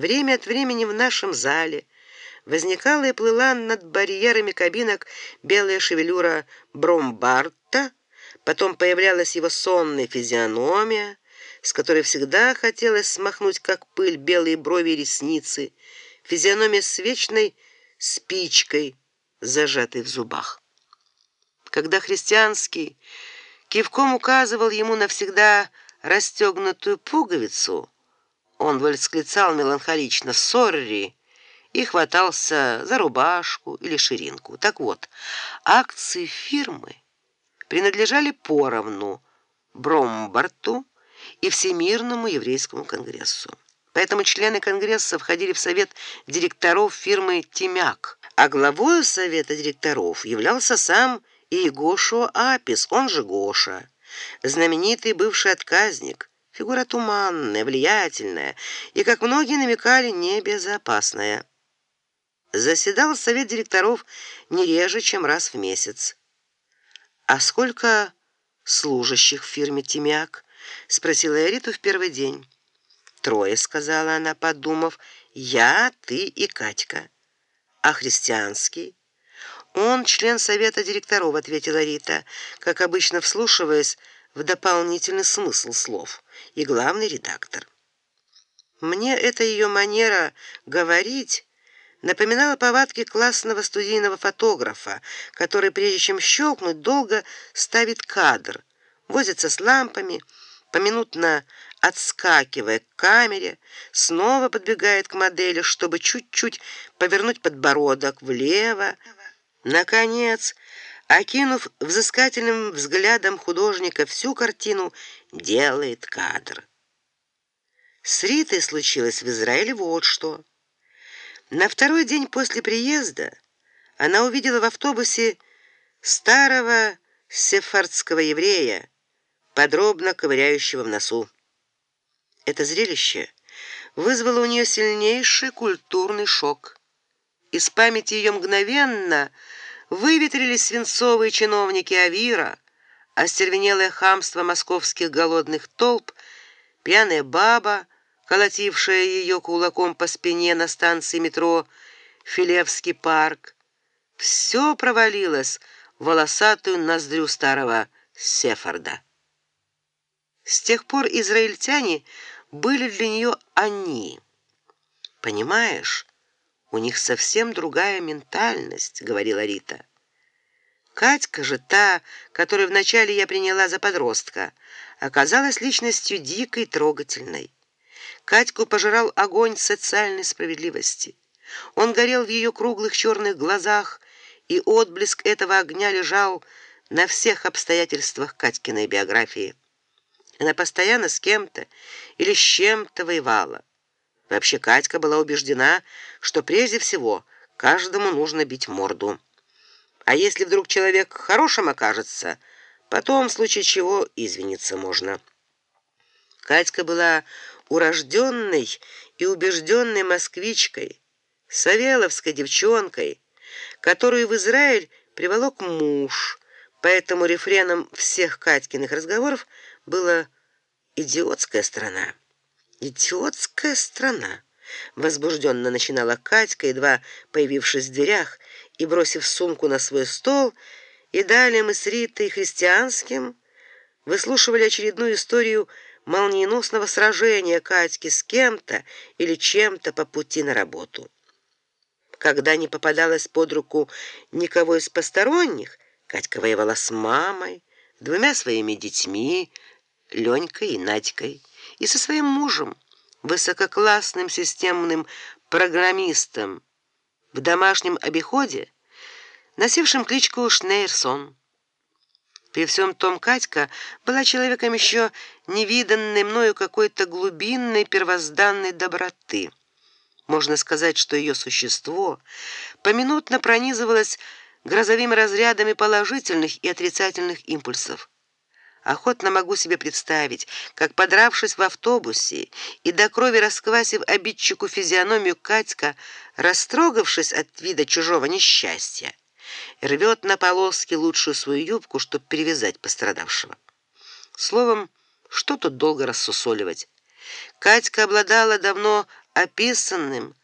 Время от времени в нашем зале возникала и плыла над барьерами кабинок белая шевелюра Бромбарта, потом появлялась его сонная физиономия, с которой всегда хотелось смахнуть как пыль белые брови и ресницы, физиономия с вечной спичкой, зажатой в зубах. Когда христианский кивком указывал ему навсегда расстегнутую пуговицу, он восклицал меланхолично: "Сорри!" и хватался за рубашку или ширинку. Так вот, акции фирмы принадлежали поровну Бромбарту и Всемирному еврейскому конгрессу. Поэтому члены конгресса входили в совет директоров фирмы Тимяк, а главой совета директоров являлся сам Игошо Апис, он же Гоша, знаменитый бывший отказник, фигура туманная, влиятельная и, как многие намекали, небезопасная. Заседал совет директоров не реже, чем раз в месяц. А сколько служащих в фирме Тимяк? спросила Эриту в первый день. Трое, сказала она, подумав. Я, ты и Катька. А христианский? Он член совета директоров, ответила Рита, как обычно вслушиваясь в дополнительный смысл слов, и главный редактор. Мне эта ее манера говорить напоминала повадки классного студийного фотографа, который прежде чем щелкнуть, долго ставит кадр, возится с лампами, поминутно отскакивая к камере, снова подбегает к модели, чтобы чуть-чуть повернуть подбородок влево. Наконец, окинув взыскательным взглядом художника всю картину, делает кадр. С Ритой случилось в Израиле вот что. На второй день после приезда она увидела в автобусе старого сефардского еврея, подробно ковыряющего в носу. Это зрелище вызвало у нее сильнейший культурный шок. Из памяти ее мгновенно выветрились свинцовые чиновники Авира, остервенелое хамство московских голодных толп, пьяная баба, колотившая ее кулаком по спине на станции метро Филевский парк. Все провалилось в волосатую ноздрю старого Сефарда. С тех пор израильтяне были для нее они. Понимаешь, у них совсем другая ментальность, говорила Рита. Катька же та, которую вначале я приняла за подростка, оказалась личностью дикой, трогательной. Катьку пожирал огонь социальной справедливости. Он горел в ее круглых черных глазах, и отблеск этого огня лежал на всех обстоятельствах Катькиной биографии. Она постоянно с кем-то или с чем-то воевала. Вообще Катька была убеждена, что прежде всего каждому нужно бить морду. А если вдруг человек хорошим окажется, потом в случае чего извиниться можно. Катька была урожденной и убежденной москвичкой, савеловской девчонкой, которую в Израиль приволок муж. Поэтому рефреном всех Катькиных разговоров было идиотская страна. Идиотская страна, возбужденно начинала Катька, едва появившись в дверях и бросив сумку на свой стол, и далее мы с Ритой христианским выслушивали очередную историю молниеносного сражения Катьки с кем-то или чем-то по пути на работу. Когда не попадалось под руку никого из посторонних, Катька воевала с мамой, двумя своими детьми, Ленькой и Надькой и со своим мужем, высококлассным системным программистом в домашнем обиходе, носившим кличку Шнейрсон. При всем том Катька была человеком еще невиданной мною какой-то глубинной первозданной доброты. Можно сказать, что ее существо поминутно пронизывалось грозовыми разрядами положительных и отрицательных импульсов. Охотно могу себе представить, как подравшись в автобусе и до крови расквасив обидчику физиономию Катька, растрогавшись от вида чужого несчастья, рвет на полоски лучшую свою юбку, чтобы перевязать пострадавшего. Словом, что тут долго рассусоливать? Катька обладала давно описанным